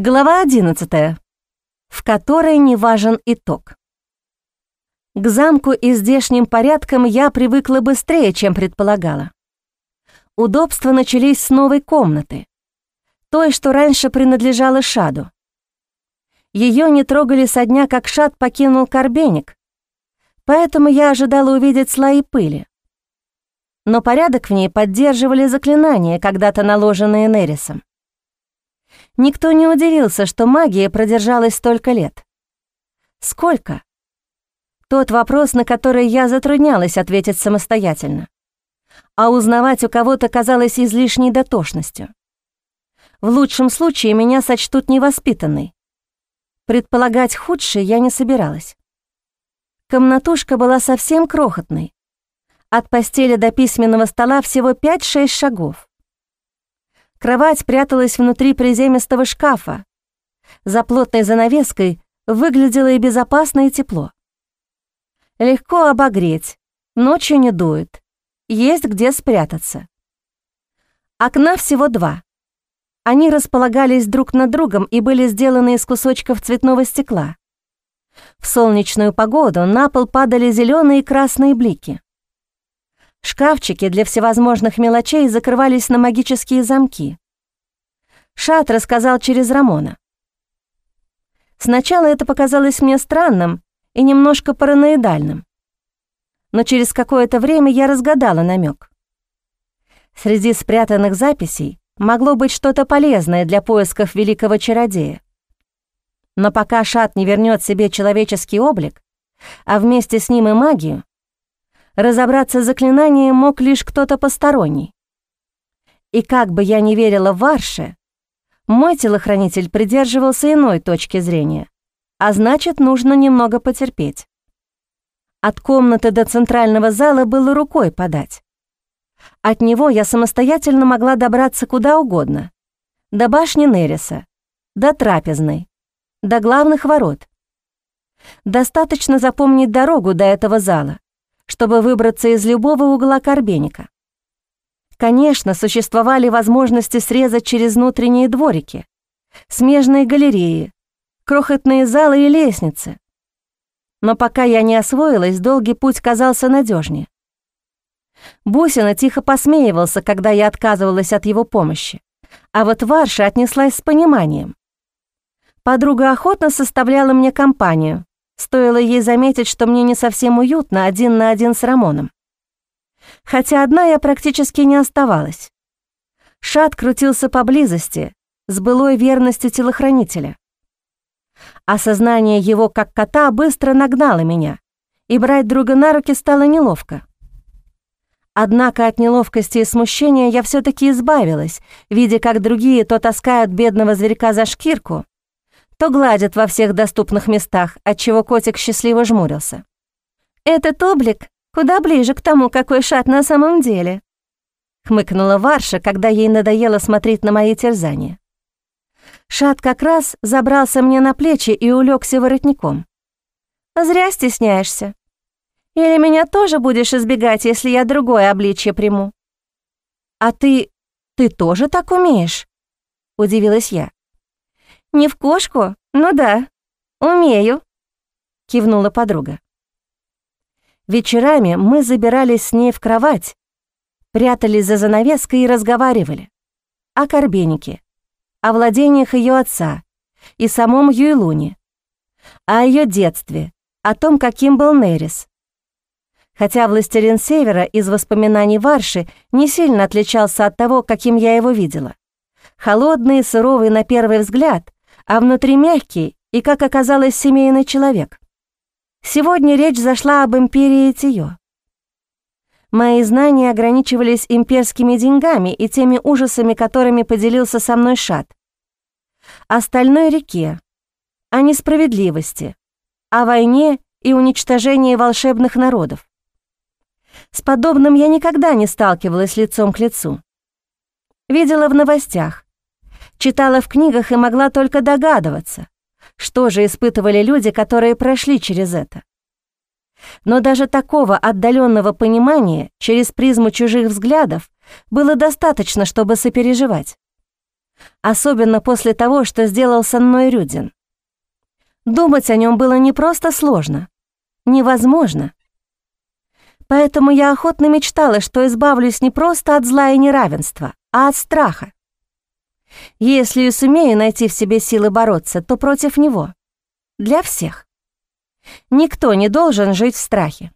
Глава 11, в которой не важен итог. К замку и здешним порядкам я привыкла быстрее, чем предполагала. Удобства начались с новой комнаты, той, что раньше принадлежала Шаду. Ее не трогали со дня, как Шад покинул Корбеник, поэтому я ожидала увидеть слои пыли. Но порядок в ней поддерживали заклинания, когда-то наложенные Нерисом. Никто не удивился, что магия продержалась столько лет. Сколько? Тот вопрос, на который я затруднялась ответить самостоятельно. А узнавать у кого-то казалось излишней дотошностью. В лучшем случае меня сочтут невоспитанной. Предполагать худшее я не собиралась. Комнатушка была совсем крохотной. От постели до письменного стола всего 5-6 шагов. Кровать пряталась внутри приземистого шкафа. За плотной занавеской выглядело и безопасно, и тепло. Легко обогреть, ночью не дует, есть где спрятаться. Окна всего два. Они располагались друг над другом и были сделаны из кусочков цветного стекла. В солнечную погоду на пол падали зеленые и красные блики. Шкафчики для всевозможных мелочей закрывались на магические замки. Шат рассказал через Рамона. Сначала это показалось мне странным и немножко параноидальным. Но через какое-то время я разгадала намек. Среди спрятанных записей могло быть что-то полезное для поисков великого чародея. Но пока Шат не вернет себе человеческий облик, а вместе с ним и магию, разобраться с заклинанием мог лишь кто-то посторонний. И как бы я ни верила в Варше, мой телохранитель придерживался иной точки зрения, а значит, нужно немного потерпеть. От комнаты до центрального зала было рукой подать. От него я самостоятельно могла добраться куда угодно. До башни Нериса, до трапезной, до главных ворот. Достаточно запомнить дорогу до этого зала, чтобы выбраться из любого угла Корбеника. Конечно, существовали возможности срезать через внутренние дворики, смежные галереи, крохотные залы и лестницы. Но пока я не освоилась, долгий путь казался надежнее. Бусина тихо посмеивался, когда я отказывалась от его помощи, а вот Варша отнеслась с пониманием. Подруга охотно составляла мне компанию, Стоило ей заметить, что мне не совсем уютно один на один с Рамоном. Хотя одна я практически не оставалась. Шат крутился поблизости, с былой верностью телохранителя. Осознание его как кота быстро нагнало меня, и брать друга на руки стало неловко. Однако от неловкости и смущения я все таки избавилась, видя, как другие то таскают бедного зверька за шкирку, то гладят во всех доступных местах, отчего котик счастливо жмурился. «Этот облик куда ближе к тому, какой шат на самом деле», хмыкнула Варша, когда ей надоело смотреть на мои терзания. Шат как раз забрался мне на плечи и улегся воротником. «Зря стесняешься. Или меня тоже будешь избегать, если я другое обличье приму?» «А ты... ты тоже так умеешь?» — удивилась я. «Не в кошку? Ну да, умею», — кивнула подруга. Вечерами мы забирались с ней в кровать, прятались за занавеской и разговаривали. О Корбенике, о владениях ее отца и самом Юйлуне, о ее детстве, о том, каким был Нерис. Хотя «Властелин Севера» из воспоминаний Варши не сильно отличался от того, каким я его видела. Холодный суровый на первый взгляд, а внутри мягкий и, как оказалось, семейный человек. Сегодня речь зашла об империи Тио. Мои знания ограничивались имперскими деньгами и теми ужасами, которыми поделился со мной Шат. Остальной реке, о несправедливости, о войне и уничтожении волшебных народов. С подобным я никогда не сталкивалась лицом к лицу. Видела в новостях, читала в книгах и могла только догадываться, что же испытывали люди, которые прошли через это. Но даже такого отдаленного понимания через призму чужих взглядов было достаточно, чтобы сопереживать. Особенно после того, что сделал со мной Рюдин. Думать о нем было не просто сложно, невозможно. Поэтому я охотно мечтала, что избавлюсь не просто от зла и неравенства, а от страха. Если и сумею найти в себе силы бороться, то против него. Для всех. Никто не должен жить в страхе.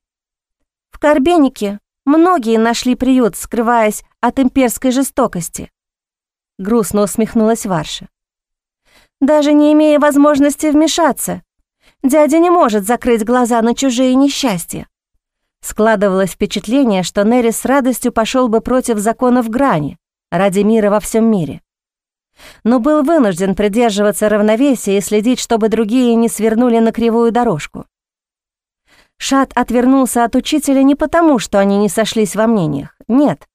В Карбенике многие нашли приют, скрываясь от имперской жестокости. Грустно усмехнулась Варша. Даже не имея возможности вмешаться, дядя не может закрыть глаза на чужие несчастья. Складывалось впечатление, что Нерри с радостью пошел бы против законов грани ради мира во всем мире. Но был вынужден придерживаться равновесия и следить, чтобы другие не свернули на кривую дорожку. Шат отвернулся от учителя не потому, что они не сошлись во мнениях. Нет.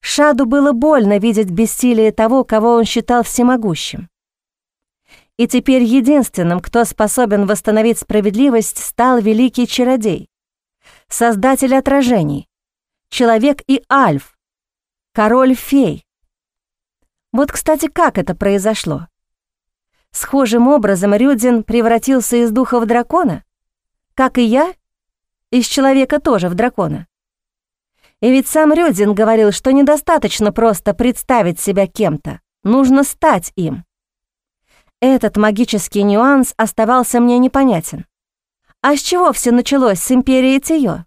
Шаду было больно видеть бессилие того, кого он считал всемогущим. И теперь единственным, кто способен восстановить справедливость, стал великий чародей, создатель отражений, человек и альф, король-фей. Вот, кстати, как это произошло? Схожим образом Рюдин превратился из духа в дракона, как и я, из человека тоже в дракона. И ведь сам Рюдин говорил, что недостаточно просто представить себя кем-то, нужно стать им. Этот магический нюанс оставался мне непонятен. А с чего все началось с Империи Тио?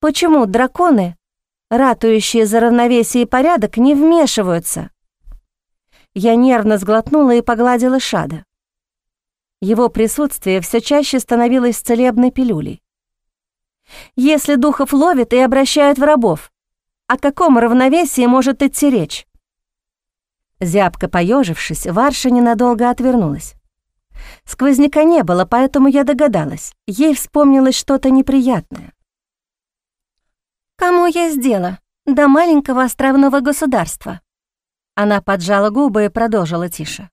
Почему драконы, ратующие за равновесие и порядок, не вмешиваются? Я нервно сглотнула и погладила Шада. Его присутствие все чаще становилось целебной пилюлей. Если духов ловят и обращают в рабов, о каком равновесии может идти речь? Зябко поежившись, Варша ненадолго отвернулась. Сквозняка не было, поэтому я догадалась. Ей вспомнилось что-то неприятное. «Кому есть дело? До маленького островного государства?» Она поджала губы и продолжила тише.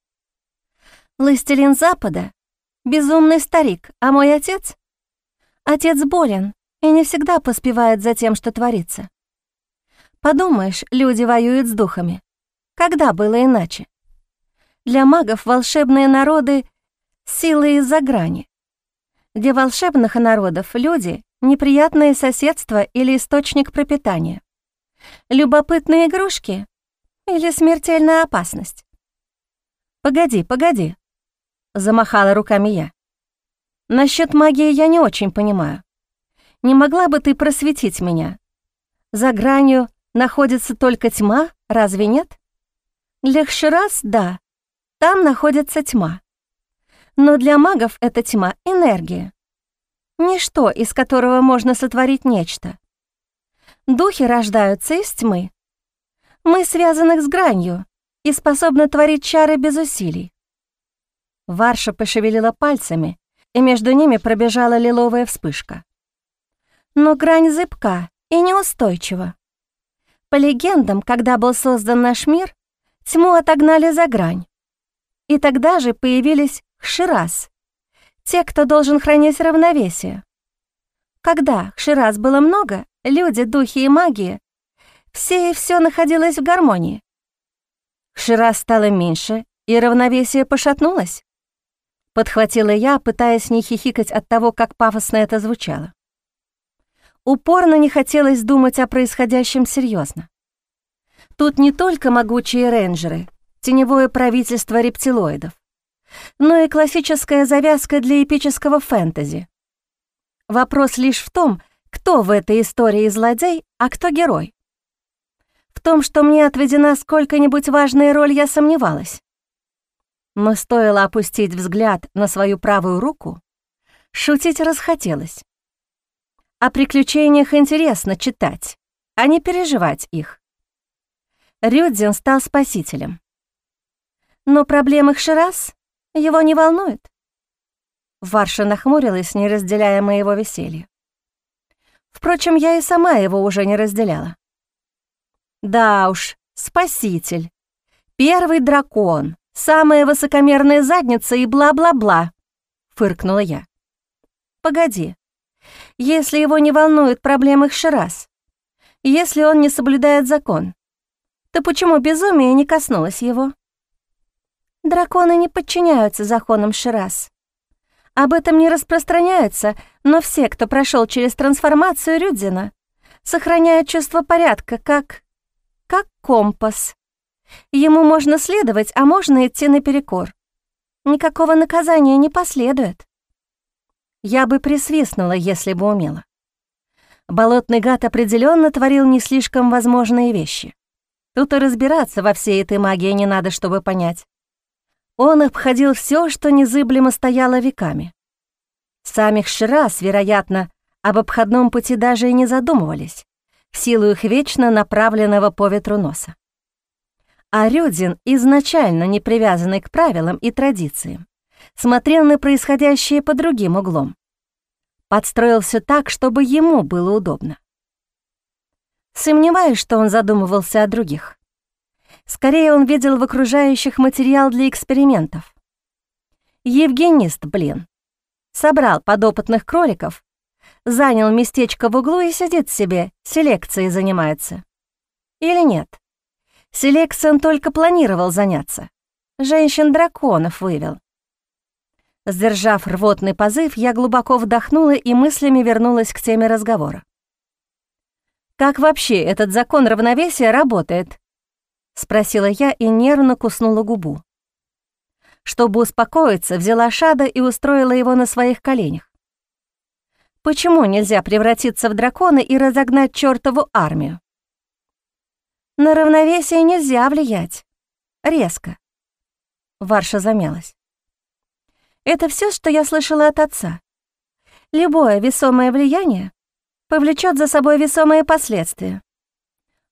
«Властелин Запада — безумный старик, а мой отец? Отец болен и не всегда поспевает за тем, что творится. Подумаешь, люди воюют с духами. Когда было иначе? Для магов волшебные народы — силы из-за грани. Для волшебных народов люди — неприятное соседство или источник пропитания. Любопытные игрушки или смертельная опасность. «Погоди, погоди», — замахала руками я. «Насчет магии я не очень понимаю. Не могла бы ты просветить меня? За гранью находится только тьма, разве нет?» Для Хширас — да, там находится тьма. Но для магов эта тьма — энергия. Ничто, из которого можно сотворить нечто. Духи рождаются из тьмы. Мы связаны с гранью и способны творить чары без усилий. Варша пошевелила пальцами, и между ними пробежала лиловая вспышка. Но грань зыбка и неустойчива. По легендам, когда был создан наш мир, Тьму отогнали за грань. И тогда же появились Хширас, те, кто должен хранить равновесие. Когда Хширас было много, люди, духи и магия, все и все находилось в гармонии. Хширас стало меньше, и равновесие пошатнулось. Подхватила я, пытаясь не хихикать от того, как пафосно это звучало. Упорно не хотелось думать о происходящем серьезно. Тут не только могучие рейнджеры, теневое правительство рептилоидов, но и классическая завязка для эпического фэнтези. Вопрос лишь в том, кто в этой истории злодей, а кто герой. В том, что мне отведена сколько-нибудь важная роль, я сомневалась. Но стоило опустить взгляд на свою правую руку, шутить расхотелось. О приключениях интересно читать, а не переживать их. Рюдзин стал спасителем. Но проблемы Хширас его не волнуют. Варша нахмурилась, не разделяя моего веселья. Впрочем, я и сама его уже не разделяла. Да уж, спаситель. Первый дракон, самая высокомерная задница и бла-бла-бла, фыркнула я. Погоди, если его не волнуют проблемы Хширас, если он не соблюдает закон, то почему безумие не коснулось его? Драконы не подчиняются законам Шираз. Об этом не распространяется, но все, кто прошел через трансформацию Рюдзина, сохраняют чувство порядка, как... как компас. Ему можно следовать, а можно идти наперекор. Никакого наказания не последует. Я бы присвистнула, если бы умела. Болотный гад определенно творил не слишком возможные вещи. Тут и разбираться во всей этой магии не надо, чтобы понять. Он обходил все, что незыблемо стояло веками. Самих Шираз, вероятно, об обходном пути даже и не задумывались, в силу их вечно направленного по ветру носа. А Рюдин, изначально не привязанный к правилам и традициям, смотрел на происходящее по другим углом. Подстроил все так, чтобы ему было удобно. Сомневаюсь, что он задумывался о других. Скорее, он видел в окружающих материал для экспериментов. Евгенист, блин. Собрал подопытных кроликов, занял местечко в углу и сидит себе, селекцией занимается. Или нет? Селекцией он только планировал заняться. Женщин-драконов вывел. Сдержав рвотный позыв, я глубоко вдохнула и мыслями вернулась к теме разговора. «Как вообще этот закон равновесия работает?» — спросила я и нервно куснула губу. Чтобы успокоиться, взяла Шада и устроила его на своих коленях. Почему нельзя превратиться в дракона и разогнать чертову армию? На равновесие нельзя влиять. Резко. Варша замялась. Это все, что я слышала от отца. Любое весомое влияние повлечет за собой весомые последствия.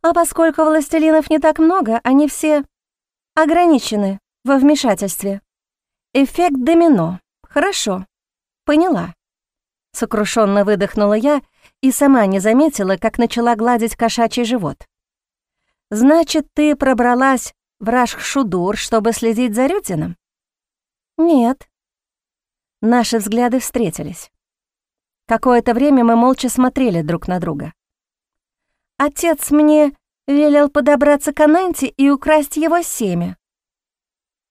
А поскольку властелинов не так много, они все ограничены во вмешательстве. Эффект домино. Хорошо. Поняла. Сокрушенно выдохнула я и сама не заметила, как начала гладить кошачий живот. «Значит, ты пробралась в Рашхшудур, чтобы следить за Рютином?» «Нет». Наши взгляды встретились. Какое-то время мы молча смотрели друг на друга. «Отец мне велел подобраться к Ананте и украсть его семя».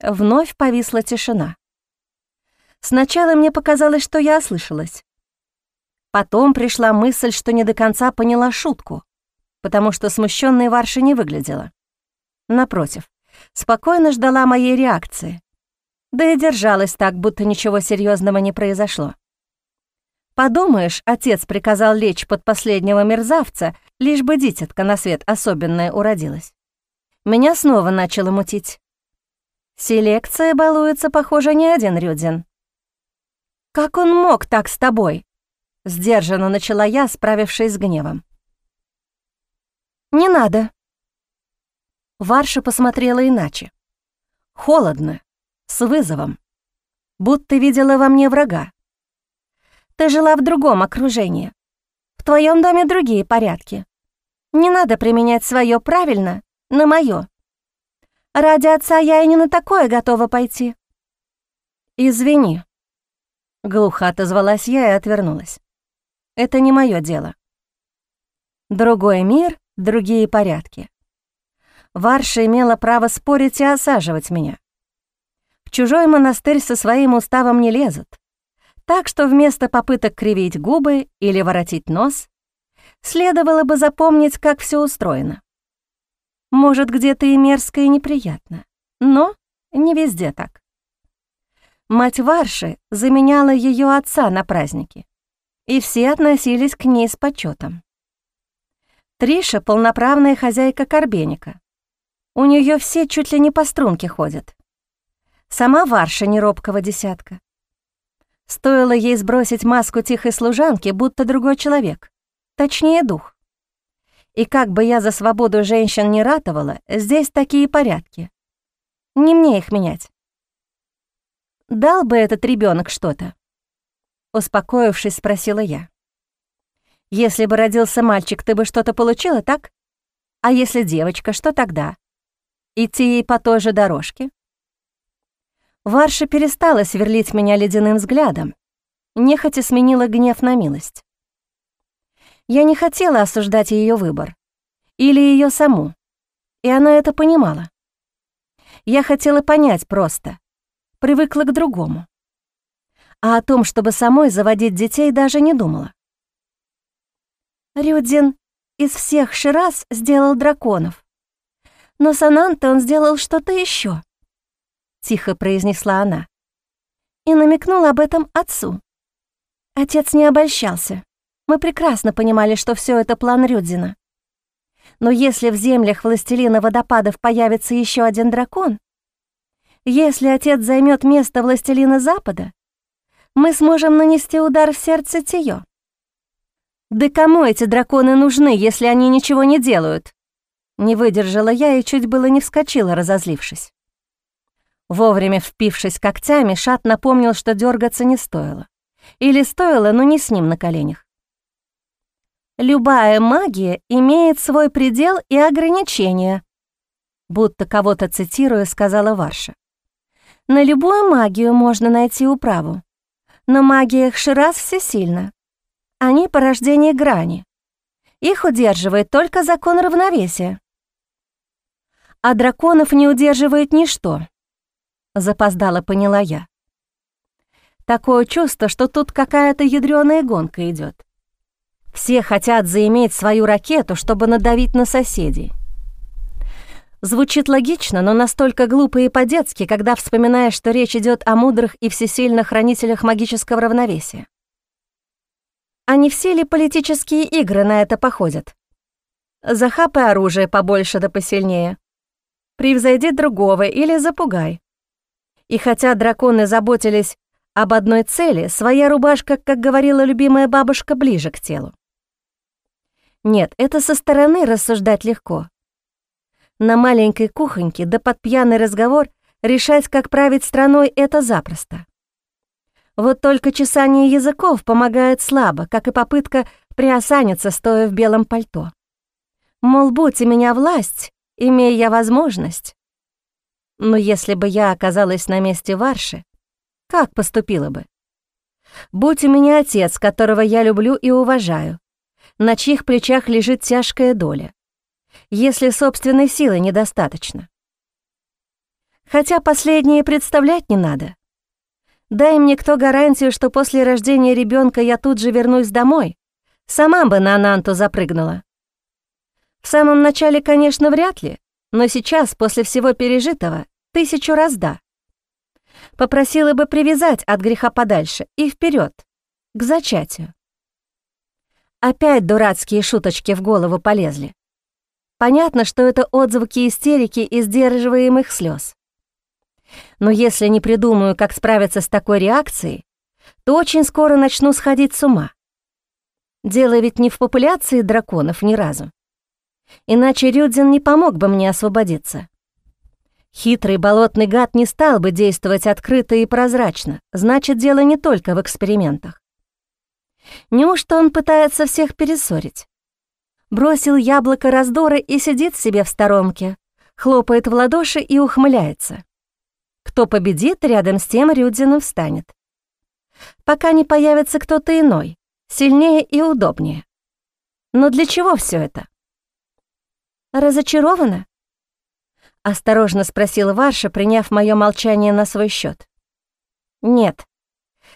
Вновь повисла тишина. Сначала мне показалось, что я ослышалась. Потом пришла мысль, что не до конца поняла шутку потому что смущенной Варши не выглядела. Напротив, спокойно ждала моей реакции, да и держалась так, будто ничего серьезного не произошло. Подумаешь, отец приказал лечь под последнего мерзавца, лишь бы дитятка на свет особенная уродилась. Меня снова начало мутить. Селекция балуется, похоже, не один Рюдзин. «Как он мог так с тобой?» — сдержанно начала я, справившись с гневом. «Не надо». Варша посмотрела иначе. Холодно, с вызовом. Будто видела во мне врага. «Ты жила в другом окружении. В твоем доме другие порядки. Не надо применять свое правильно на мое. Ради отца я и не на такое готова пойти». «Извини», — глухо отозвалась я и отвернулась. «Это не мое дело». Другой мир другие порядки. Варша имела право спорить и осаживать меня. В чужой монастырь со своим уставом не лезут, так что вместо попыток кривить губы или воротить нос, следовало бы запомнить, как все устроено. Может, где-то и мерзко, и неприятно, но не везде так. Мать Варши заменяла ее отца на празднике, и все относились к ней с почетом. Триша — полноправная хозяйка Корбеника. У нее все чуть ли не по струнке ходят. Сама Варша не робкого десятка. Стоило ей сбросить маску тихой служанки, будто другой человек, точнее дух. И как бы я за свободу женщин не ратовала, здесь такие порядки. Не мне их менять. Дал бы этот ребенок что-то? Успокоившись, спросила я. Если бы родился мальчик, ты бы что-то получила, так? А если девочка, что тогда? Идти ей по той же дорожке? Варша перестала сверлить меня ледяным взглядом, нехотя сменила гнев на милость. Я не хотела осуждать ее выбор. Или ее саму. и она это понимала. Я хотела понять просто, привыкла к другому. А о том, чтобы самой заводить детей, даже не думала. Рюдзин из всех Шираз сделал драконов. Но с Анантой он сделал что-то еще, тихо произнесла она. И намекнула об этом отцу. Отец не обольщался. Мы прекрасно понимали, что все это план Рюдзина. Но если в землях властелина водопадов появится еще один дракон, если отец займет место властелина Запада, мы сможем нанести удар в сердце Тио. Да кому эти драконы нужны, если они ничего не делают? Не выдержала я и чуть было не вскочила, разозлившись. Вовремя впившись когтями, Шат напомнил, что дергаться не стоило. Или стоило, но не с ним на коленях. Любая магия имеет свой предел и ограничения, будто кого-то цитируя, сказала Варша. На любую магию можно найти управу, но магия Хширас всесильна. Они — порождение грани. Их удерживает только закон равновесия. А драконов не удерживает ничто. Запоздала поняла я. Такое чувство, что тут какая-то ядреная гонка идет. Все хотят заиметь свою ракету, чтобы надавить на соседей. Звучит логично, но настолько глупо и по-детски, когда вспоминаешь, что речь идет о мудрых и всесильных хранителях магического равновесия. А не все ли политические игры на это походят? Захапай оружие побольше да посильнее. Превзойди другого или запугай. И хотя драконы заботились об одной цели, своя рубашка, как говорила любимая бабушка, ближе к телу. Нет, это со стороны рассуждать легко. На маленькой кухоньке да под пьяный разговор решать, как править страной, это запросто. Вот только чесание языков помогает слабо, как и попытка приосаниться, стоя в белом пальто. Мол, будь у меня власть, имея я возможность. Но если бы я оказалась на месте Варши, как поступила бы? Будь у меня отец, которого я люблю и уважаю, на чьих плечах лежит тяжкая доля, если собственной силы недостаточно. Хотя последнее представлять не надо. Дай мне кто гарантию, что после рождения ребенка я тут же вернусь домой, сама бы на Ананту запрыгнула. В самом начале, конечно, вряд ли, но сейчас, после всего пережитого, тысячу раз да. Попросила бы привязать от греха подальше и вперед к зачатию. Опять дурацкие шуточки в голову полезли. Понятно, что это отзвуки истерики и сдерживаемых слез. Но если не придумаю, как справиться с такой реакцией, то очень скоро начну сходить с ума. Дело ведь не в популяции драконов ни разу. Иначе Рюдзин не помог бы мне освободиться. Хитрый болотный гад не стал бы действовать открыто и прозрачно, значит, дело не только в экспериментах. Неужто он пытается всех перессорить? Бросил яблоко раздора и сидит себе в сторонке, хлопает в ладоши и ухмыляется. Кто победит, рядом с тем Рюдзином встанет. Пока не появится кто-то иной, сильнее и удобнее. Но для чего все это? Разочарована? Осторожно спросила Варша, приняв мое молчание на свой счет. Нет,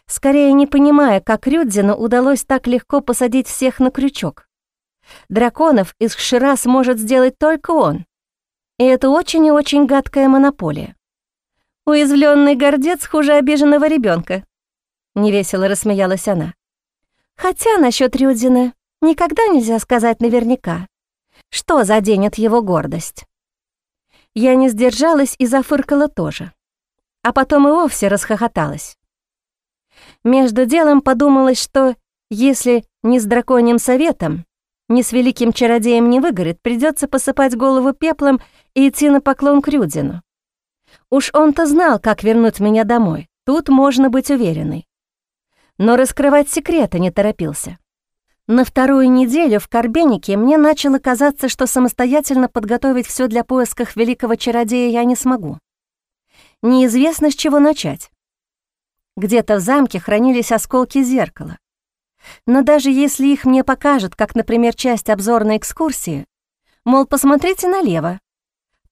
скорее не понимая, как Рюдзину удалось так легко посадить всех на крючок. Драконов из Хшира сможет сделать только он. И это очень и очень гадкая монополия. Уязвленный гордец хуже обиженного ребенка. невесело рассмеялась она. Хотя насчет Рюдзина никогда нельзя сказать наверняка, что заденет его гордость. Я не сдержалась и зафыркала тоже. А потом и вовсе расхохоталась. Между делом подумалось, что если не с драконьим советом, ни с великим чародеем не выгорит, придется посыпать голову пеплом и идти на поклон к Рюдзину. Уж он-то знал, как вернуть меня домой, тут можно быть уверенной. Но раскрывать секреты не торопился. На вторую неделю в Карбенике мне начало казаться, что самостоятельно подготовить все для поисков великого чародея я не смогу. Неизвестно, с чего начать. Где-то в замке хранились осколки зеркала. Но даже если их мне покажут, как, например, часть обзорной экскурсии, мол, посмотрите налево,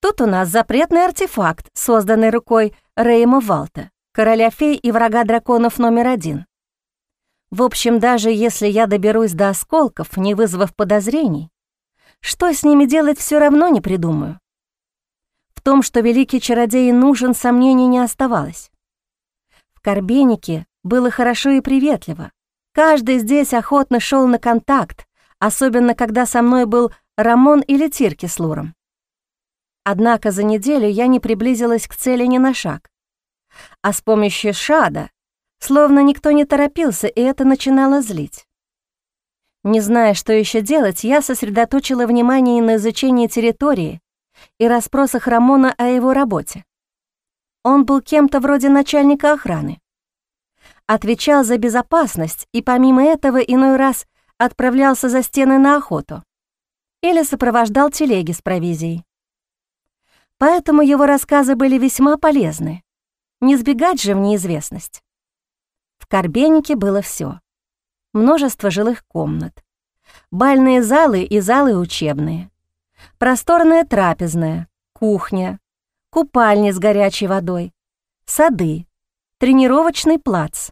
Тут у нас запретный артефакт, созданный рукой Рейма Валта, короля фей и врага драконов номер один. В общем, даже если я доберусь до осколков, не вызвав подозрений, что с ними делать, все равно не придумаю. В том, что великий чародей нужен, сомнений не оставалось. В Карбенике было хорошо и приветливо. Каждый здесь охотно шел на контакт, особенно когда со мной был Рамон или Тирки с Луром. Однако за неделю я не приблизилась к цели ни на шаг. А с помощью шада словно никто не торопился, и это начинало злить. Не зная, что еще делать, я сосредоточила внимание на изучении территории и расспросах Рамона о его работе. Он был кем-то вроде начальника охраны. Отвечал за безопасность и помимо этого иной раз отправлялся за стены на охоту или сопровождал телеги с провизией. Поэтому его рассказы были весьма полезны. Не сбегать же в неизвестность. Корбенике было все: Множество жилых комнат, бальные залы и залы учебные, просторная трапезная, кухня, купальни с горячей водой, сады, тренировочный плац.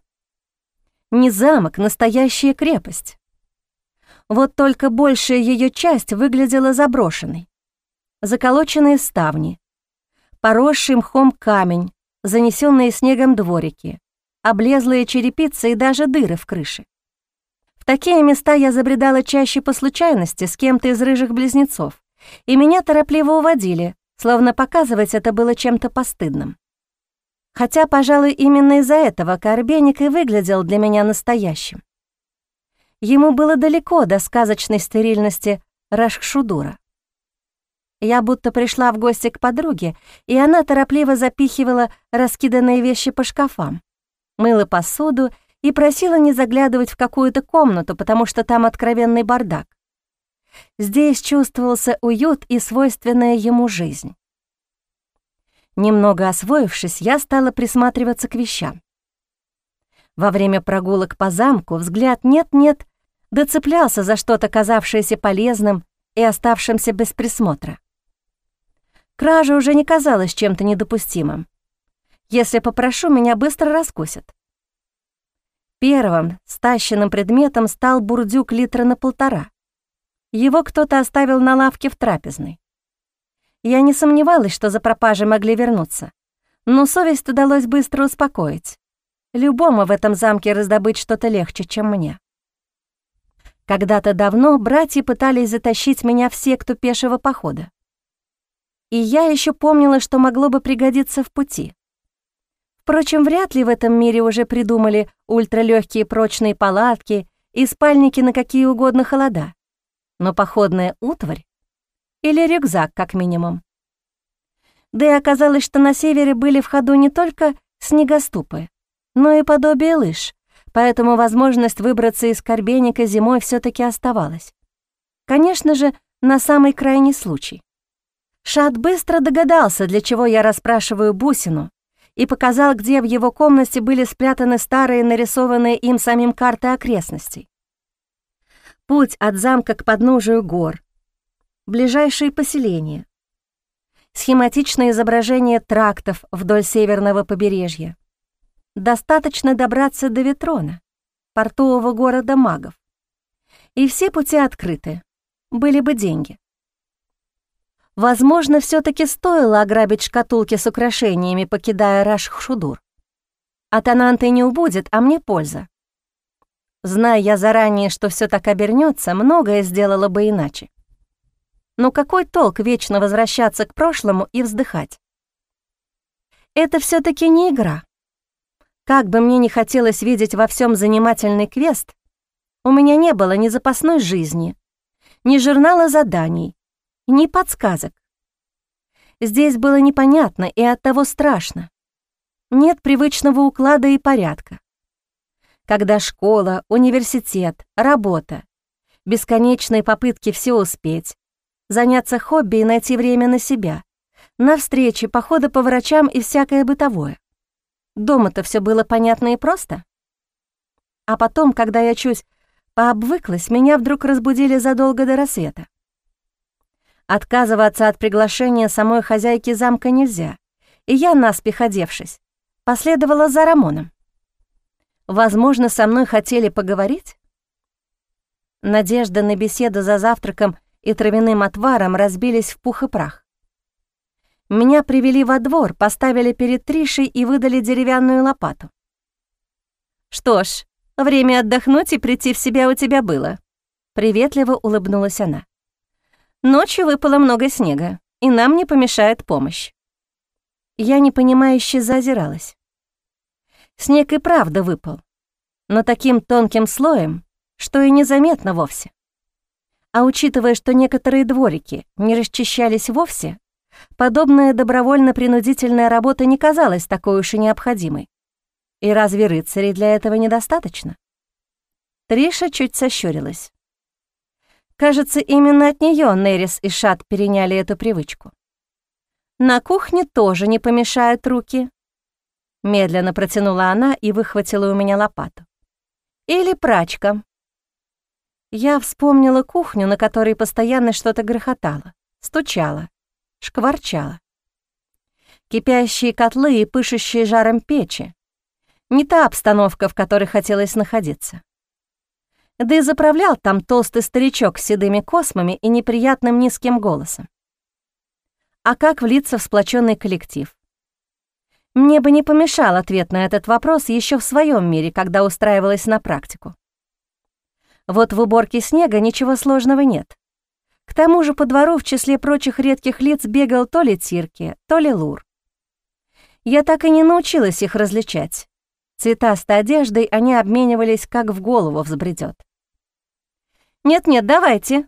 Не замок, настоящая крепость. Вот только большая ее часть выглядела заброшенной. Заколоченные ставни, поросший мхом камень, занесенные снегом дворики, облезлые черепицы и даже дыры в крыше. В такие места я забредала чаще по случайности с кем-то из рыжих близнецов, и меня торопливо уводили, словно показывать это было чем-то постыдным. Хотя, пожалуй, именно из-за этого Корбеник и выглядел для меня настоящим. Ему было далеко до сказочной стерильности Рашхшудура. Я будто пришла в гости к подруге, и она торопливо запихивала раскиданные вещи по шкафам, мыла посуду и просила не заглядывать в какую-то комнату, потому что там откровенный бардак. Здесь чувствовался уют и свойственная ему жизнь. Немного освоившись, я стала присматриваться к вещам. Во время прогулок по замку взгляд нет-нет доцеплялся за что-то, казавшееся полезным и оставшимся без присмотра. Кража уже не казалась чем-то недопустимым. Если попрошу, меня быстро раскусят. Первым стащенным предметом стал бурдюк литра на полтора. Его кто-то оставил на лавке в трапезной. Я не сомневалась, что за пропажей могли вернуться, но совесть удалось быстро успокоить. Любому в этом замке раздобыть что-то легче, чем мне. Когда-то давно братья пытались затащить меня в секту пешего похода. И я еще помнила, что могло бы пригодиться в пути. Впрочем, вряд ли в этом мире уже придумали ультралегкие прочные палатки и спальники на какие угодно холода но походная утварь или рюкзак, как минимум. Да и оказалось, что на севере были в ходу не только снегоступы, но и подобие лыж, поэтому возможность выбраться из Корбеника зимой все таки оставалась. Конечно же, на самый крайний случай. Шат быстро догадался, для чего я расспрашиваю бусину, и показал, где в его комнате были спрятаны старые нарисованные им самим карты окрестностей. Путь от замка к подножию гор. Ближайшие поселения. Схематичное изображение трактов вдоль северного побережья. Достаточно добраться до Ветрона, портового города магов. И все пути открыты. Были бы деньги. Возможно, все таки стоило ограбить шкатулки с украшениями, покидая Рашхшудур. От Ананты не убудет, а мне польза. Зная я заранее, что все так обернется, многое сделала бы иначе. Но какой толк вечно возвращаться к прошлому и вздыхать? Это все таки не игра. Как бы мне не хотелось видеть во всем занимательный квест, у меня не было ни запасной жизни, ни журнала заданий, ни подсказок. Здесь было непонятно и оттого страшно. Нет привычного уклада и порядка когда школа, университет, работа, бесконечные попытки все успеть, заняться хобби и найти время на себя, на встречи, походы по врачам и всякое бытовое. Дома-то все было понятно и просто. А потом, когда я чуть пообвыклась, меня вдруг разбудили задолго до рассвета. Отказываться от приглашения самой хозяйки замка нельзя, и я, наспех одевшись, последовала за Рамоном. Возможно, со мной хотели поговорить? Надежда на беседу за завтраком и травяным отваром разбились в пух и прах. Меня привели во двор, поставили перед Тришей и выдали деревянную лопату. «Что ж, время отдохнуть и прийти в себя у тебя было», — приветливо улыбнулась она. «Ночью выпало много снега, и нам не помешает помощь». Я непонимающе зазиралась. Снег и правда выпал, но таким тонким слоем, что и незаметно вовсе. А учитывая, что некоторые дворики не расчищались вовсе, подобная добровольно-принудительная работа не казалась такой уж и необходимой. И разве рыцарей для этого недостаточно? Триша чуть сощурилась. Кажется, именно от нее Нерис и Шат переняли эту привычку. На кухне тоже не помешают руки, Медленно протянула она и выхватила у меня лопату. «Или прачка». Я вспомнила кухню, на которой постоянно что-то грохотало, стучало, шкварчало. Кипящие котлы и пышущие жаром печи. Не та обстановка, в которой хотелось находиться. Да и заправлял там толстый старичок с седыми космами и неприятным низким голосом. А как влиться в сплоченный коллектив? Мне бы не помешал ответ на этот вопрос еще в своем мире, когда устраивалась на практику. Вот в уборке снега ничего сложного нет. К тому же по двору в числе прочих редких лиц бегал то ли Тирки, то ли Лур. Я так и не научилась их различать. Цветастой одеждой они обменивались, как в голову взбредёт. «Нет-нет, давайте»,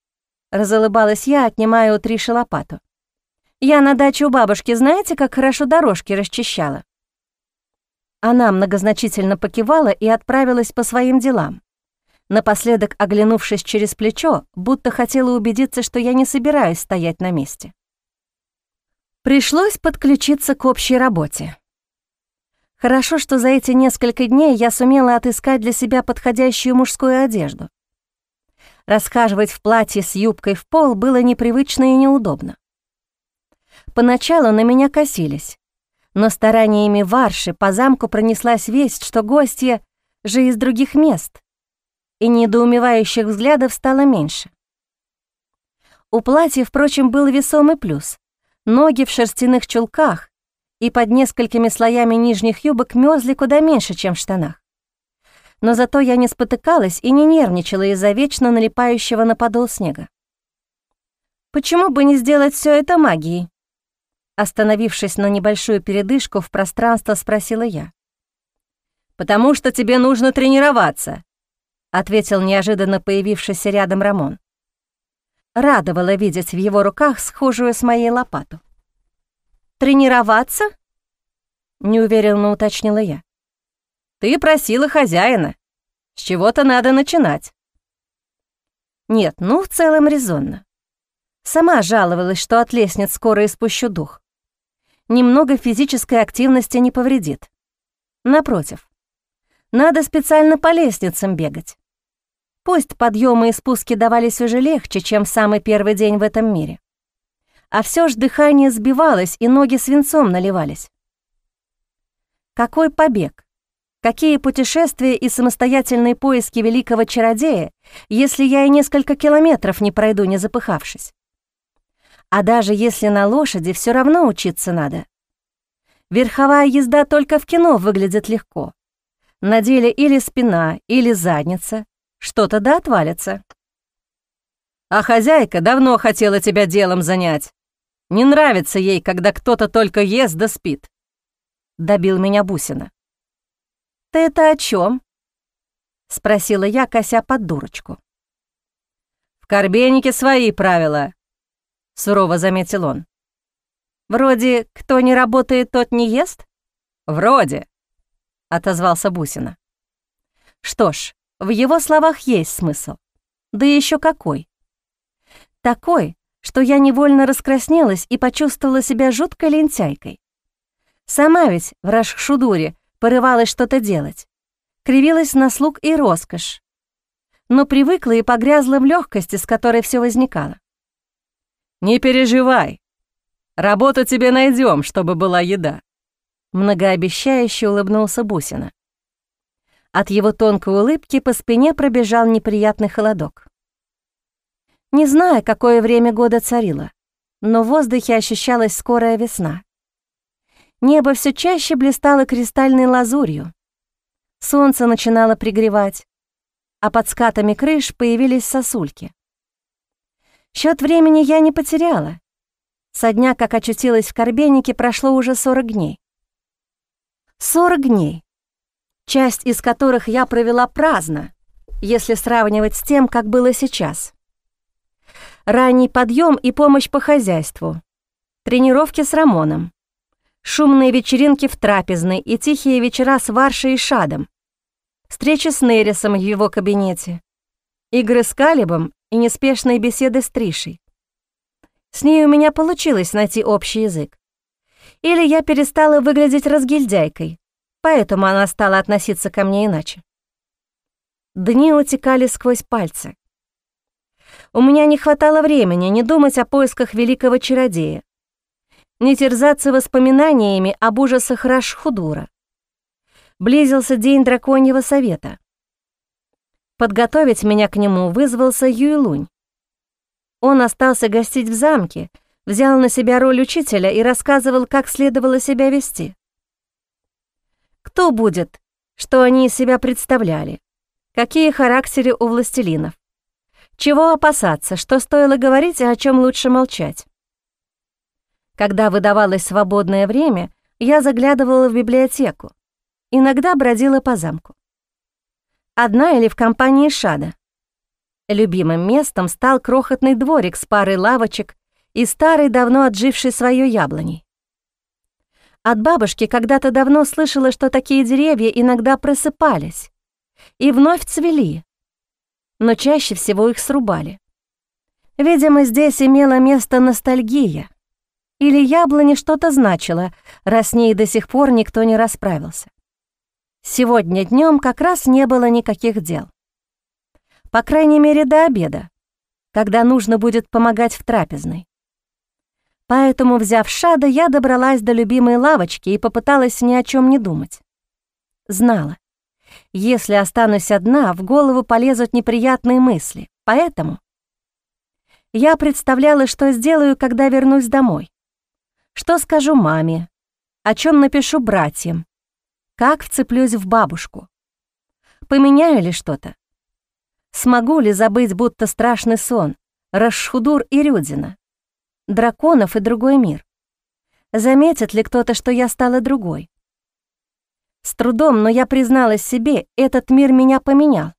— разулыбалась я, отнимая у Триши лопату. Я на даче у бабушки, знаете, как хорошо дорожки расчищала?» Она многозначительно покивала и отправилась по своим делам. Напоследок, оглянувшись через плечо, будто хотела убедиться, что я не собираюсь стоять на месте. Пришлось подключиться к общей работе. Хорошо, что за эти несколько дней я сумела отыскать для себя подходящую мужскую одежду. Расхаживать в платье с юбкой в пол было непривычно и неудобно. Поначалу на меня косились, но стараниями Варши по замку пронеслась весть, что гостья же из других мест, и недоумевающих взглядов стало меньше. У платья, впрочем, был весомый плюс. Ноги в шерстяных чулках и под несколькими слоями нижних юбок мерзли куда меньше, чем в штанах. Но зато я не спотыкалась и не нервничала из-за вечно налипающего на подол снега. Почему бы не сделать все это магией? Остановившись на небольшую передышку, в пространство спросила я. «Потому что тебе нужно тренироваться», — ответил неожиданно появившийся рядом Рамон. Радовало видеть в его руках схожую с моей лопату. «Тренироваться?» — неуверенно уточнила я. «Ты просила хозяина. С чего-то надо начинать». Нет, ну, в целом резонно. Сама жаловалась, что от лестниц скоро испущу дух немного физической активности не повредит. Напротив, надо специально по лестницам бегать. Пусть подъемы и спуски давались уже легче, чем в самый первый день в этом мире. А все ж дыхание сбивалось, и ноги свинцом наливались. Какой побег? Какие путешествия и самостоятельные поиски великого чародея, если я и несколько километров не пройду, не запыхавшись? А даже если на лошади, все равно учиться надо. Верховая езда только в кино выглядит легко. На деле или спина, или задница. Что-то да отвалится. А хозяйка давно хотела тебя делом занять. Не нравится ей, когда кто-то только ест да спит. Добил меня Бусина. «Ты это о чем? спросила я, кося под дурочку. «В Корбейнике свои правила», — сурово заметил он. «Вроде кто не работает, тот не ест?» «Вроде», — отозвался Бусина. Что ж, в его словах есть смысл. Да еще какой. Такой, что я невольно раскраснелась и почувствовала себя жуткой лентяйкой. Сама ведь в Рашхшудуре порывалась что-то делать. Кривилась на слуг и роскошь. Но привыкла и погрязла в легкости, с которой все возникало. «Не переживай. Работу тебе найдем, чтобы была еда», — многообещающе улыбнулся Бусина. От его тонкой улыбки по спине пробежал неприятный холодок. Не знаю, какое время года царило, но в воздухе ощущалась скорая весна. Небо все чаще блистало кристальной лазурью. Солнце начинало пригревать, а под скатами крыш появились сосульки. Счет времени я не потеряла. Со дня, как очутилась в Корбейнике, прошло уже 40 дней. 40 дней часть из которых я провела праздно, если сравнивать с тем, как было сейчас. Ранний подъем и помощь по хозяйству, тренировки с Рамоном, шумные вечеринки в трапезной и тихие вечера с Варшей и Шадом, встречи с Нерисом в его кабинете, игры с Калибом и неспешные беседы с Тришей. С ней у меня получилось найти общий язык. Или я перестала выглядеть разгильдяйкой, поэтому она стала относиться ко мне иначе. Дни утекали сквозь пальцы. У меня не хватало времени не думать о поисках великого чародея, не терзаться воспоминаниями об ужасах Рашхудура. Близился день драконьего совета. Подготовить меня к нему вызвался Юйлунь. Он остался гостить в замке, взял на себя роль учителя и рассказывал, как следовало себя вести. Кто будет, что они из себя представляли? Какие характеры у властелинов? Чего опасаться, что стоило говорить, а о чем лучше молчать? Когда выдавалось свободное время, я заглядывала в библиотеку. Иногда бродила по замку. Одна или в компании Шада. Любимым местом стал крохотный дворик с парой лавочек и старой, давно отжившей свое яблоней. От бабушки когда-то давно слышала, что такие деревья иногда просыпались и вновь цвели, но чаще всего их срубали. Видимо, здесь имела место ностальгия. Или яблони что-то значило, раз с ней до сих пор никто не расправился. Сегодня днем как раз не было никаких дел. По крайней мере, до обеда, когда нужно будет помогать в трапезной. Поэтому, взяв шада, я добралась до любимой лавочки и попыталась ни о чем не думать. Знала, если останусь одна, в голову полезут неприятные мысли, поэтому я представляла, что сделаю, когда вернусь домой. Что скажу маме, о чем напишу братьям, как вцеплюсь в бабушку. Поменяю ли что-то? Смогу ли забыть, будто страшный сон, Рашхудур и Рюдина? драконов и другой мир. Заметит ли кто-то, что я стала другой? С трудом, но я призналась себе, этот мир меня поменял.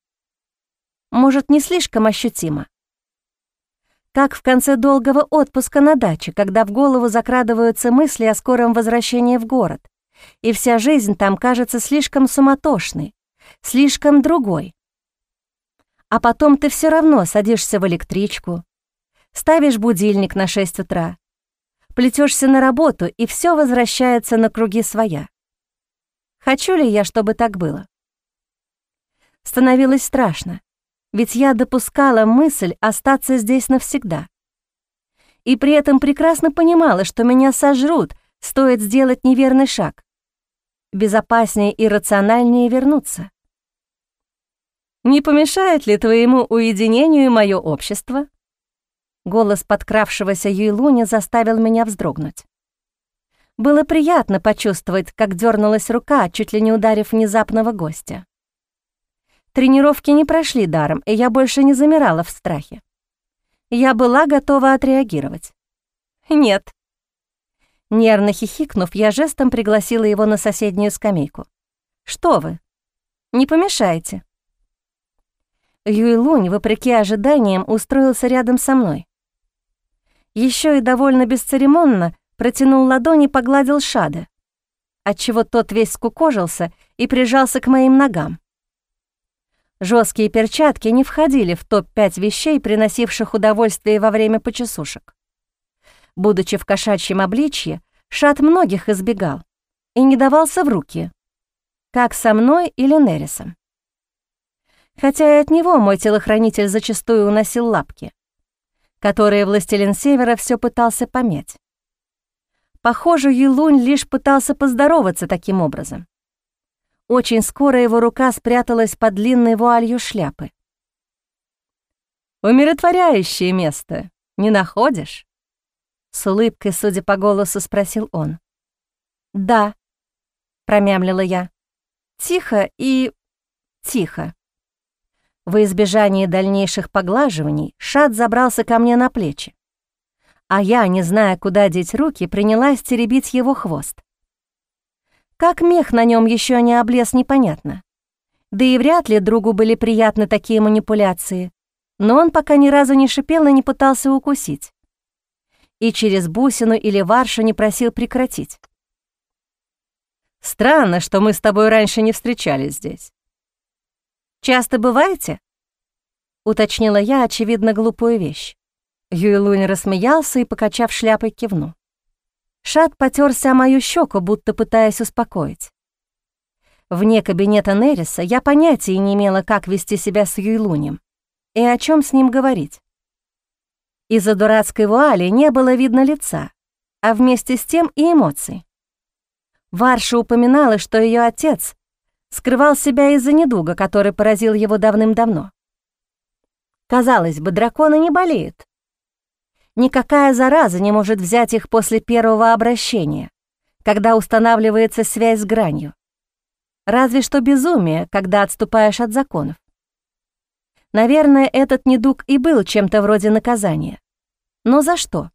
Может, не слишком ощутимо. Как в конце долгого отпуска на даче, когда в голову закрадываются мысли о скором возвращении в город, и вся жизнь там кажется слишком суматошной, слишком другой. А потом ты все равно садишься в электричку, ставишь будильник на 6 утра, плетешься на работу, и все возвращается на круги своя. Хочу ли я, чтобы так было? Становилось страшно, ведь я допускала мысль остаться здесь навсегда. И при этом прекрасно понимала, что меня сожрут, стоит сделать неверный шаг. Безопаснее и рациональнее вернуться. Не помешает ли твоему уединению мое общество? Голос подкравшегося Юйлуни заставил меня вздрогнуть. Было приятно почувствовать, как дернулась рука, чуть ли не ударив внезапного гостя. Тренировки не прошли даром, и я больше не замирала в страхе. Я была готова отреагировать. «Нет». Нервно хихикнув, я жестом пригласила его на соседнюю скамейку. «Что вы? Не помешаете?» Юйлунь, вопреки ожиданиям, устроился рядом со мной. Еще и довольно бесцеремонно протянул ладони и погладил Шада, отчего тот весь скукожился и прижался к моим ногам. Жесткие перчатки не входили в топ-5 вещей, приносивших удовольствие во время почесушек. Будучи в кошачьем обличье, Шад многих избегал и не давался в руки, как со мной или Нерисом. Хотя и от него мой телохранитель зачастую уносил лапки. которые властелин Севера все пытался помять. Похоже, Юлунь лишь пытался поздороваться таким образом. Очень скоро его рука спряталась под длинной вуалью шляпы. «Умиротворяющее место, не находишь?» С улыбкой, судя по голосу, спросил он. «Да», — промямлила я. «Тихо и... тихо». В избежании дальнейших поглаживаний Шат забрался ко мне на плечи, а я, не зная, куда деть руки, принялась теребить его хвост. Как мех на нем еще не облез, непонятно. Да и вряд ли другу были приятны такие манипуляции, но он пока ни разу не шипел и не пытался укусить. И через бусину или варшу не просил прекратить. «Странно, что мы с тобой раньше не встречались здесь. «Часто бываете?» — уточнила я, очевидно, глупую вещь. Юйлунь рассмеялся и, покачав шляпой, кивнул. Шат потерся о мою щеку, будто пытаясь успокоить. Вне кабинета Нериса я понятия не имела, как вести себя с Юйлунем и о чем с ним говорить. Из-за дурацкой вуали не было видно лица, а вместе с тем и эмоций. Варша упоминала, что ее отец скрывал себя из-за недуга, который поразил его давным-давно. Казалось бы, драконы не болеют. Никакая зараза не может взять их после первого обращения, когда устанавливается связь с гранью. Разве что безумие, когда отступаешь от законов. Наверное, этот недуг и был чем-то вроде наказания. Но за что?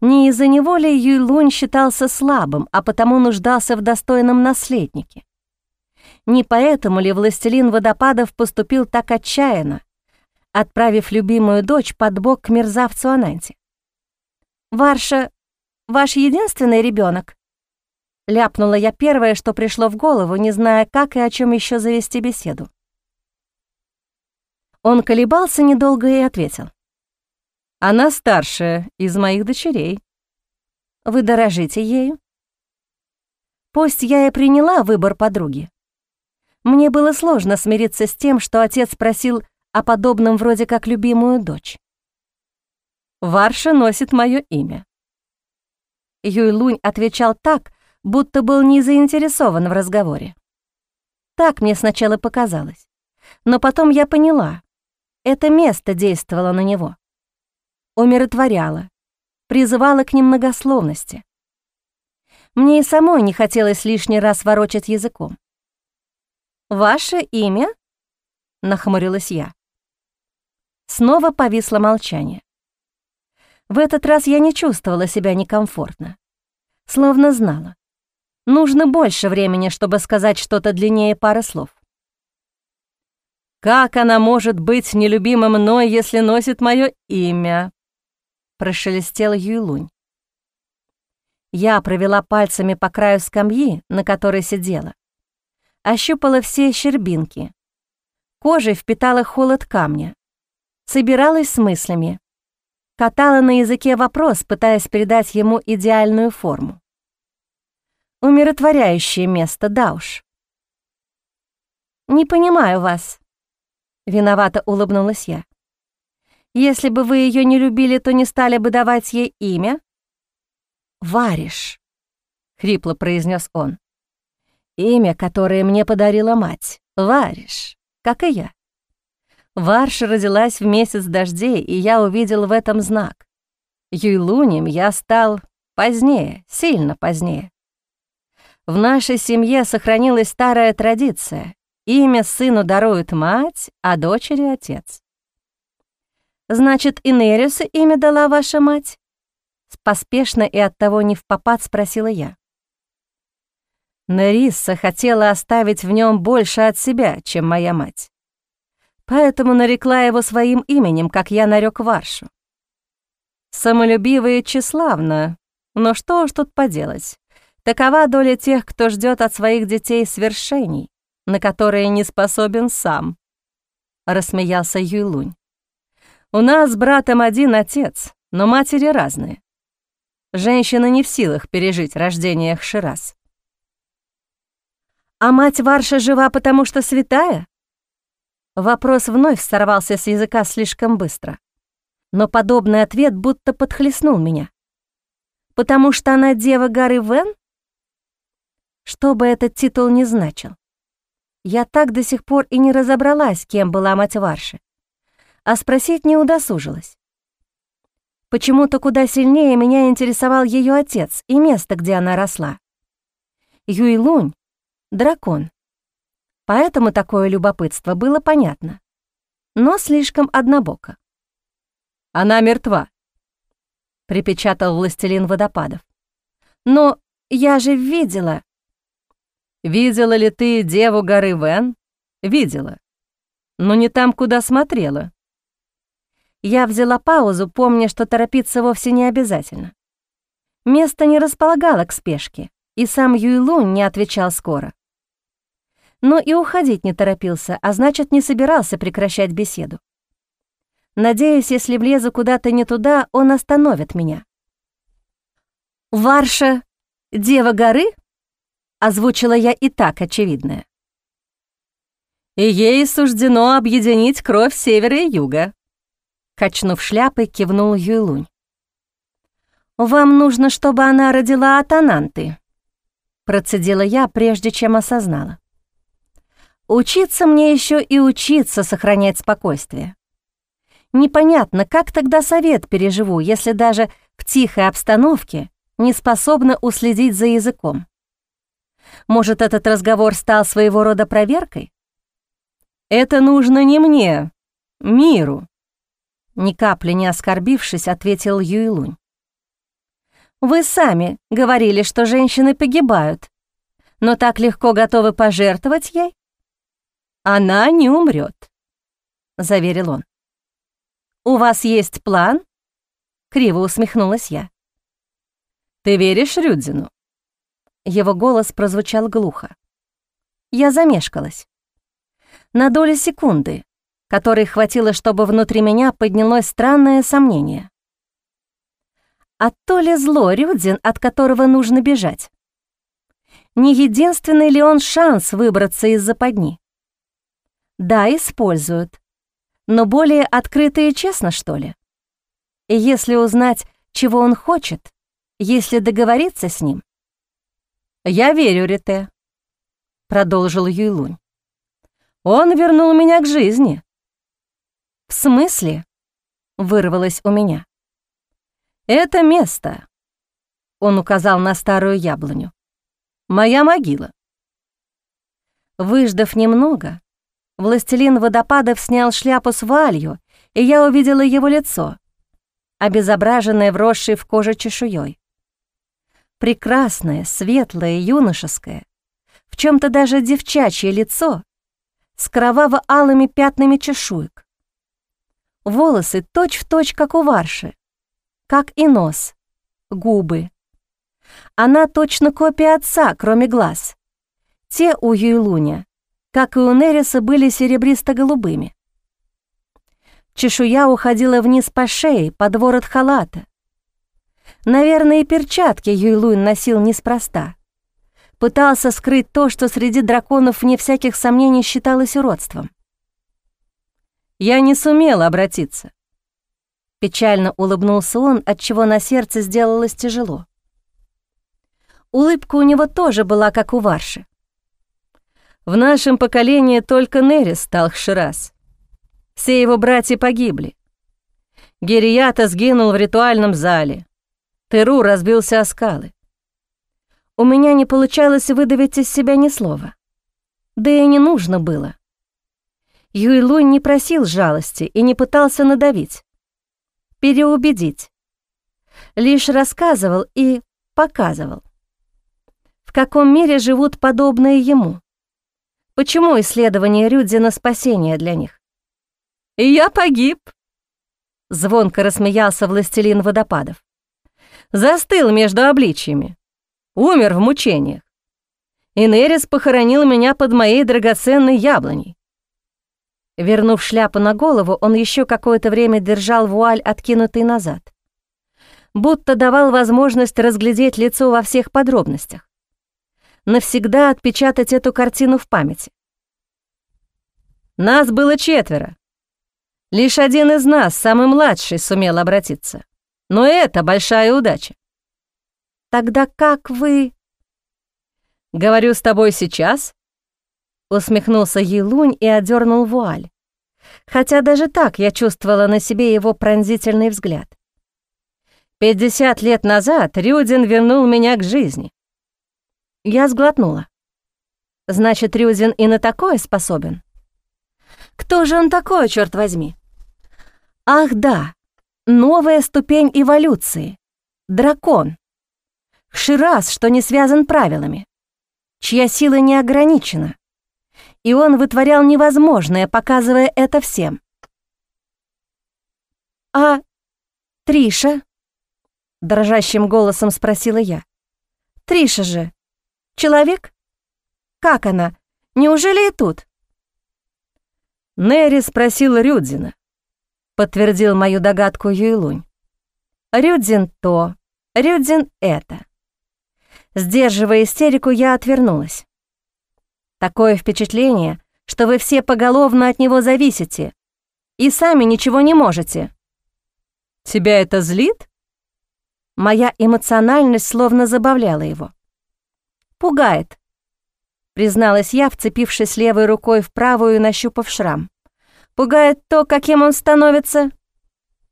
Не из-за него ли Юйлунь считался слабым, а потому нуждался в достойном наследнике? Не поэтому ли властелин водопадов поступил так отчаянно, отправив любимую дочь под бок к мерзавцу Ананте? «Варша — ваш единственный ребенок? Ляпнула я первое, что пришло в голову, не зная, как и о чем еще завести беседу. Он колебался недолго и ответил. «Она старшая из моих дочерей». «Вы дорожите ею?» Пусть я и приняла выбор подруги, мне было сложно смириться с тем, что отец просил о подобном вроде как любимую дочь. «Варша носит мое имя». Юйлунь отвечал так, будто был не заинтересован в разговоре. Так мне сначала показалось. Но потом я поняла, это место действовало на него. Умиротворяло, призывало к немногословности. Мне и самой не хотелось лишний раз ворочать языком. «Ваше имя?» — нахмурилась я. Снова повисло молчание. В этот раз я не чувствовала себя некомфортно. Словно знала. Нужно больше времени, чтобы сказать что-то длиннее пары слов. «Как она может быть нелюбима мной, если носит мое имя?» — прошелестел Юйлунь. Я провела пальцами по краю скамьи, на которой сидела, ощупала все щербинки. Кожей впитала холод камня. Собиралась с мыслями. Катала на языке вопрос, пытаясь передать ему идеальную форму. Умиротворяющее место, да уж. «Не понимаю вас», — виновато улыбнулась я. «Если бы вы ее не любили, то не стали бы давать ей имя?» «Варишь», — хрипло произнес он. Имя, которое мне подарила мать, Вариш, как и я. Варш родилась в месяц дождей, и я увидел в этом знак. Юйлунем я стал позднее, сильно позднее. В нашей семье сохранилась старая традиция. Имя сыну дарует мать, а дочери — отец. «Значит, и Нерису имя дала ваша мать?» Поспешно и оттого не в попад спросила я. Нарисса хотела оставить в нем больше от себя, чем моя мать. Поэтому нарекла его своим именем, как я нарек Варшу. Самолюбиво и тщеславно, но что уж тут поделать. Такова доля тех, кто ждет от своих детей свершений, на которые не способен сам. Рассмеялся Юйлунь. У нас с братом один отец, но матери разные. Женщина не в силах пережить рождение Хширас. «А мать Варша жива, потому что святая?» Вопрос вновь сорвался с языка слишком быстро. Но подобный ответ будто подхлестнул меня. Потому что она дева горы Вен? Что бы этот титул ни значил. Я так до сих пор и не разобралась, кем была мать Варши, а спросить не удосужилась. Почему-то куда сильнее меня интересовал ее отец и место, где она росла. Юйлунь — дракон. Поэтому такое любопытство было понятно, но слишком однобоко. «Она мертва», — припечатал властелин водопадов. «Но я же видела...» «Видела ли ты деву горы Вен?» «Видела. Но не там, куда смотрела». Я взяла паузу, помня, что торопиться вовсе не обязательно. Место не располагало к спешке, и сам Юйлун не отвечал скоро. Но и уходить не торопился, а значит, не собирался прекращать беседу. Надеюсь, если влезу куда-то не туда, он остановит меня. «Варша — дева горы?» — озвучила я и так очевидное. «И ей суждено объединить кровь севера и юга», Качнув шляпой, кивнул Юйлунь. «Вам нужно, чтобы она родила от Ананты», — процедила я, прежде чем осознала. «Учиться мне еще и учиться сохранять спокойствие. Непонятно, как тогда совет переживу, если даже в тихой обстановке не способна уследить за языком. Может, этот разговор стал своего рода проверкой? Это нужно не мне, миру, ни капли не оскорбившись, ответил Юйлунь. «Вы сами говорили, что женщины погибают, но так легко готовы пожертвовать ей?» «Она не умрет», — заверил он. «У вас есть план?» — криво усмехнулась я. «Ты веришь Рюдзину?» Его голос прозвучал глухо. Я замешкалась. На долю секунды, которой хватило, чтобы внутри меня поднялось странное сомнение. А то ли зло Рюдзин, от которого нужно бежать? Не единственный ли он шанс выбраться из западни? Да, используют. Но более открыто и честно, что ли? И если узнать, чего он хочет, если договориться с ним? «Я верю, Рите», — продолжил Юйлунь. «Он вернул меня к жизни. «В смысле?» — вырвалось у меня. «Это место», — он указал на старую яблоню. «Моя могила». Выждав немного, властелин водопадов снял шляпу с валью, и я увидела его лицо, обезображенное вросшей в кожу чешуей. Прекрасное, светлое, юношеское, в чем то даже девчачье лицо с кроваво-алыми пятнами чешуек. Волосы точь-в-точь, точь, как у Варши. Как и нос, губы. Она точно копия отца, кроме глаз. Те у Юйлуня, как и у Нериса, были серебристо-голубыми. Чешуя уходила вниз по шее, под ворот халата. Наверное, и перчатки Юйлунь носил неспроста. Пытался скрыть то, что среди драконов вне всяких сомнений считалось уродством. Я не сумела обратиться. Печально улыбнулся он, отчего на сердце сделалось тяжело. Улыбка у него тоже была, как у Варши. В нашем поколении только Нерис стал Хширас. Все его братья погибли. Гирията сгинул в ритуальном зале. Теру разбился о скалы. У меня не получалось выдавить из себя ни слова. Да и не нужно было. Юйлунь не просил жалости и не пытался надавить, переубедить. Лишь рассказывал и показывал. В каком мире живут подобные ему? Почему исследование Рюдзина спасение для них? «И я погиб», — звонко рассмеялся властелин водопадов. «Застыл между обличьями. Умер в мучениях. Инерис похоронил меня под моей драгоценной яблоней. Вернув шляпу на голову, он еще какое-то время держал вуаль, откинутый назад. Будто давал возможность разглядеть лицо во всех подробностях. Навсегда отпечатать эту картину в памяти. Нас было четверо. Лишь один из нас, самый младший, сумел обратиться. Но это большая удача. Тогда как вы... Говорю с тобой сейчас? Усмехнулся Елунь и одернул вуаль. Хотя даже так я чувствовала на себе его пронзительный взгляд. Пятьдесят лет назад Рюдин вернул меня к жизни. Я сглотнула. Значит, Рюдин и на такое способен? Кто же он такой, черт возьми? Ах да, новая ступень эволюции. Дракон. Шираз, что не связан правилами, чья сила не ограничена. И он вытворял невозможное, показывая это всем. «А Триша?» — дрожащим голосом спросила я. «Триша же. Человек? Как она? Неужели и тут?» Нери спросил Рюдзина. Подтвердил мою догадку Юйлунь. Рюдзин то, Рюдзин это. Сдерживая истерику, я отвернулась. Такое впечатление, что вы все поголовно от него зависите и сами ничего не можете. Тебя это злит? Моя эмоциональность словно забавляла его. Пугает, призналась я, вцепившись левой рукой в правую и нащупав шрам. Пугает то, каким он становится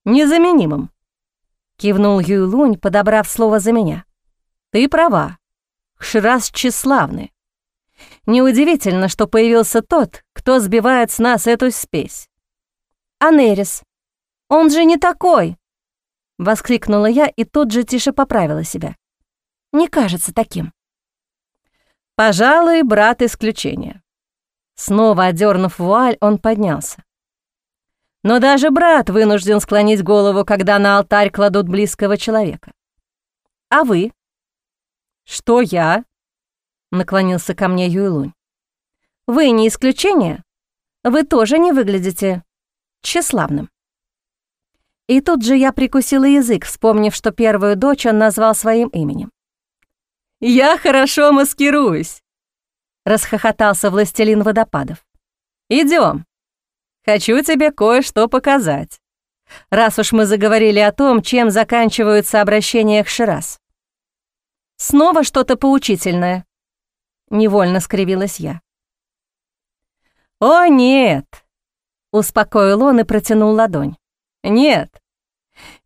незаменимым. Кивнул Юйлунь, подобрав слово за меня. Ты права. Хширас тщеславны. Неудивительно, что появился тот, кто сбивает с нас эту спесь. «Анерис, он же не такой!» Воскликнула я и тут же тише поправила себя. «Не кажется таким». «Пожалуй, брат исключение». Снова одернув вуаль, он поднялся. Но даже брат вынужден склонить голову, когда на алтарь кладут близкого человека. А вы? «Что я?» — наклонился ко мне Юйлунь. «Вы не исключение? Вы тоже не выглядите тщеславным». И тут же я прикусила язык, вспомнив, что первую дочь он назвал своим именем. «Я хорошо маскируюсь», — расхохотался властелин водопадов. Идем. Хочу тебе кое-что показать, раз уж мы заговорили о том, чем заканчиваются обращения к Шираз. Снова что-то поучительное. Невольно скривилась я. «О, нет!» — успокоил он и протянул ладонь. «Нет.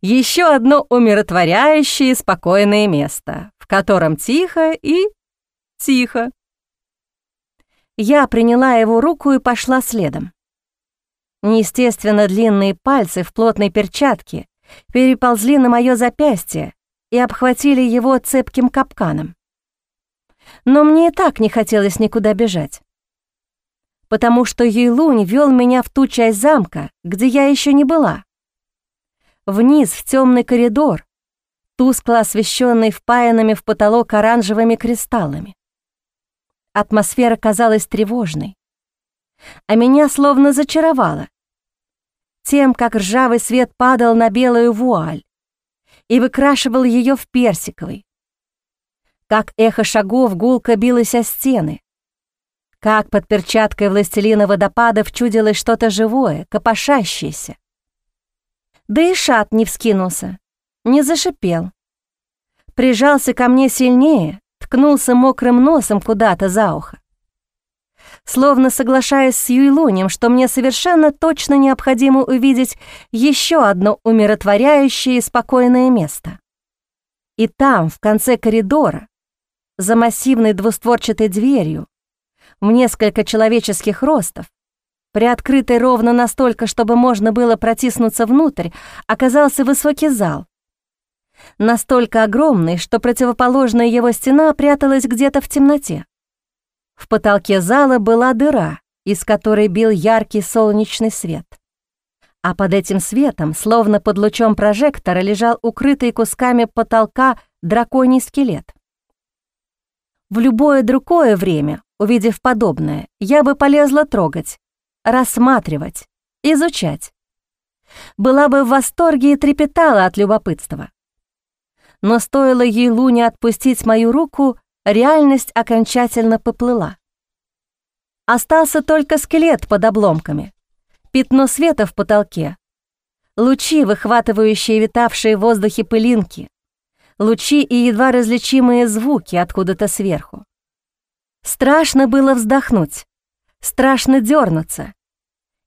Еще одно умиротворяющее и спокойное место, в котором тихо и тихо». Я приняла его руку и пошла следом. Неестественно длинные пальцы в плотной перчатке переползли на мое запястье, и обхватили его цепким капканом. Но мне и так не хотелось никуда бежать, потому что Юйлунь вел меня в ту часть замка, где я еще не была. Вниз, в темный коридор, тускло освещенный впаянными в потолок оранжевыми кристаллами. Атмосфера казалась тревожной, а меня словно зачаровала тем, как ржавый свет падал на белую вуаль, и выкрашивал ее в персиковый. Как эхо шагов гулко билось о стены. Как под перчаткой властелина водопадов чудилось что-то живое, копошащееся. Да и шат не вскинулся, не зашипел. Прижался ко мне сильнее, ткнулся мокрым носом куда-то за ухо словно соглашаясь с Юйлунем, что мне совершенно точно необходимо увидеть еще одно умиротворяющее и спокойное место. И там, в конце коридора, за массивной двустворчатой дверью, в несколько человеческих ростов, приоткрытой ровно настолько, чтобы можно было протиснуться внутрь, оказался высокий зал. Настолько огромный, что противоположная его стена пряталась где-то в темноте. В потолке зала была дыра, из которой бил яркий солнечный свет. А под этим светом, словно под лучом прожектора, лежал укрытый кусками потолка драконий скелет. В любое другое время, увидев подобное, я бы полезла трогать, рассматривать, изучать. Была бы в восторге и трепетала от любопытства. Но стоило ей Луне отпустить мою руку, реальность окончательно поплыла. Остался только скелет под обломками, пятно света в потолке, лучи, выхватывающие витавшие в воздухе пылинки, лучи и едва различимые звуки откуда-то сверху. Страшно было вздохнуть, страшно дернуться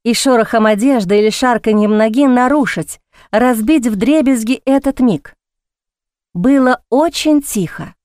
и шорохом одежды или шарканьем ноги нарушить, разбить в дребезги этот миг. Было очень тихо.